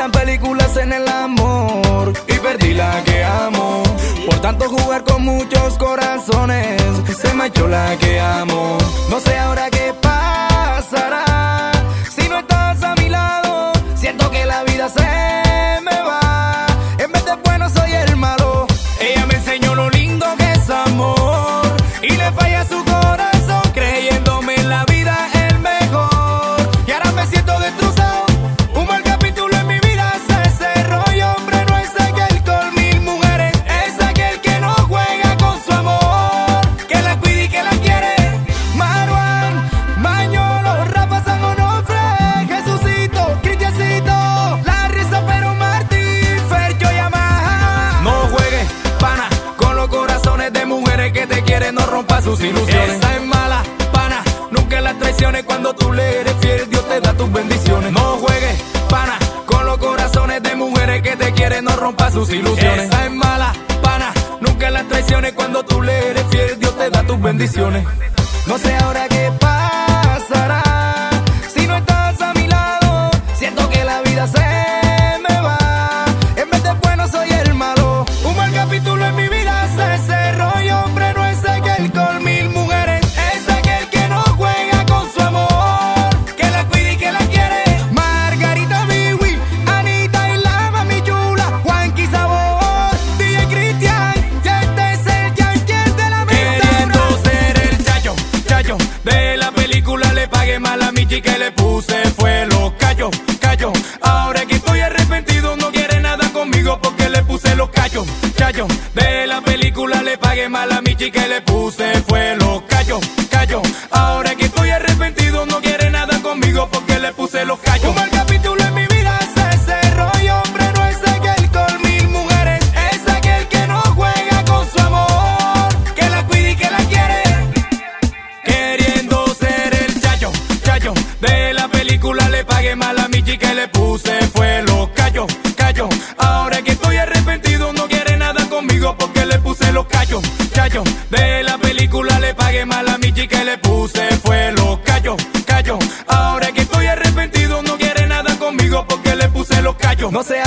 inventan películas en el amor y perdí la que amo. Por tanto jugar con muchos corazones, se me echó la que amo. No sé ahora qué mujeres que te quieren, no rompa sus ilusiones. Esa es mala, pana, nunca la traiciones cuando tú le eres fiel, Dios te da tus bendiciones. No juegues, pana, con los corazones de mujeres que te quieren, no rompa sus ilusiones. Esa es mala, pana, nunca la traiciones cuando tú le eres fiel, Dios te da tus bendiciones. No sé ahora qué pasará de la película le pagué mal a Michi que le puse fue los callos, callos. Ahora que estoy arrepentido no quiere nada conmigo porque le puse los callos, chayo de la película le pagué mal a Michi que le puse fue los callos, callos. Ahora película le pagué mal a mi chica y le puse fue los callos, callos. Ahora que estoy arrepentido no quiere nada conmigo porque le puse los callos, chayo de la película le pagué mal a mi chica y le puse fue los callos, callos. Ahora que estoy arrepentido no quiere nada conmigo porque le puse los callos. No sé